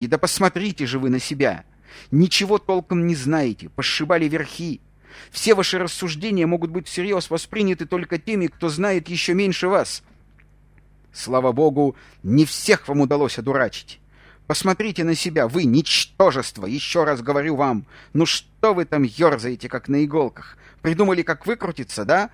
И да посмотрите же вы на себя! Ничего толком не знаете, пошибали верхи. Все ваши рассуждения могут быть всерьез восприняты только теми, кто знает еще меньше вас. Слава богу, не всех вам удалось одурачить. Посмотрите на себя, вы ничтожество, еще раз говорю вам. Ну что вы там ерзаете, как на иголках? Придумали, как выкрутиться, да?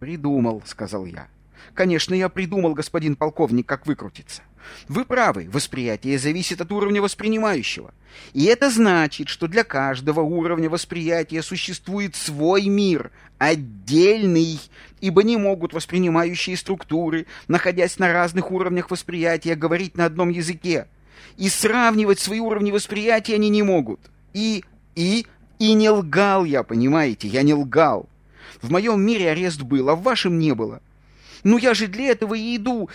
Придумал, сказал я. Конечно, я придумал, господин полковник, как выкрутиться. Вы правы, восприятие зависит от уровня воспринимающего. И это значит, что для каждого уровня восприятия существует свой мир, отдельный, ибо не могут воспринимающие структуры, находясь на разных уровнях восприятия, говорить на одном языке. И сравнивать свои уровни восприятия они не могут. И, и, и не лгал я, понимаете, я не лгал. В моем мире арест был, а в вашем не было. Ну я же для этого и иду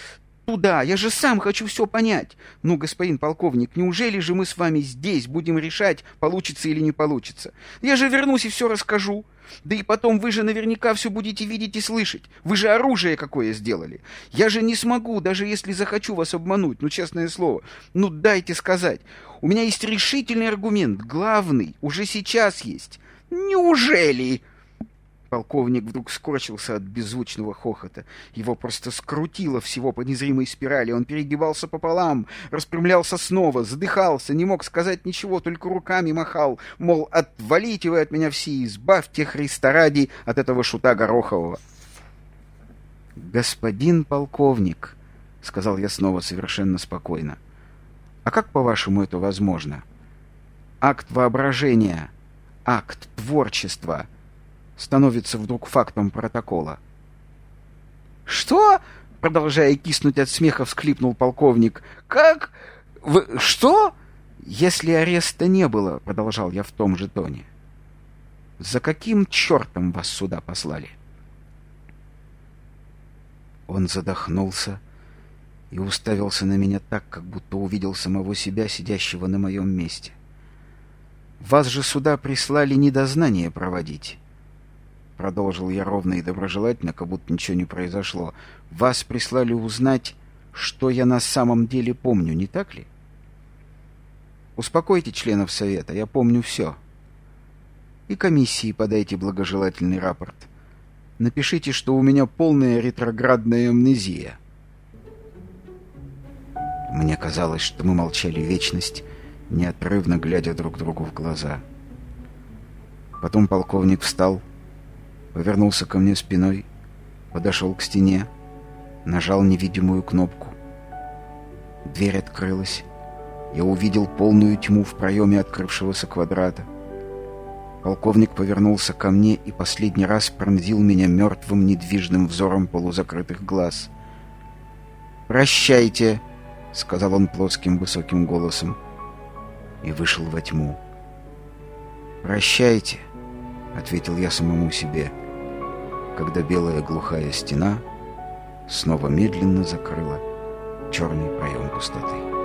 туда, я же сам хочу все понять. Ну, господин полковник, неужели же мы с вами здесь будем решать, получится или не получится? Я же вернусь и все расскажу. Да и потом вы же наверняка все будете видеть и слышать. Вы же оружие какое сделали. Я же не смогу, даже если захочу вас обмануть, ну, честное слово. Ну, дайте сказать. У меня есть решительный аргумент, главный, уже сейчас есть. Неужели? Полковник вдруг скорчился от беззвучного хохота. Его просто скрутило всего по незримой спирали. Он перегибался пополам, распрямлялся снова, задыхался, не мог сказать ничего, только руками махал. Мол, отвалите вы от меня все, избавьте Христа ради от этого шута Горохового. «Господин полковник», — сказал я снова совершенно спокойно, — «а как, по-вашему, это возможно? Акт воображения, акт творчества — становится вдруг фактом протокола. «Что?» — продолжая киснуть от смеха, всклипнул полковник. «Как? Вы... Что?» «Если ареста не было», — продолжал я в том же тоне, — «за каким чертом вас сюда послали?» Он задохнулся и уставился на меня так, как будто увидел самого себя, сидящего на моем месте. «Вас же сюда прислали не дознание проводить, Продолжил я ровно и доброжелательно, как будто ничего не произошло. Вас прислали узнать, что я на самом деле помню, не так ли? Успокойте членов совета, я помню все. И комиссии подайте благожелательный рапорт. Напишите, что у меня полная ретроградная амнезия. Мне казалось, что мы молчали вечность, неотрывно глядя друг другу в глаза. Потом полковник встал, повернулся ко мне спиной, подошел к стене, нажал невидимую кнопку. Дверь открылась. Я увидел полную тьму в проеме открывшегося квадрата. Полковник повернулся ко мне и последний раз пронзил меня мертвым недвижным взором полузакрытых глаз. «Прощайте!» — сказал он плоским высоким голосом и вышел во тьму. «Прощайте!» — ответил я самому себе — когда белая глухая стена снова медленно закрыла черный проем пустоты.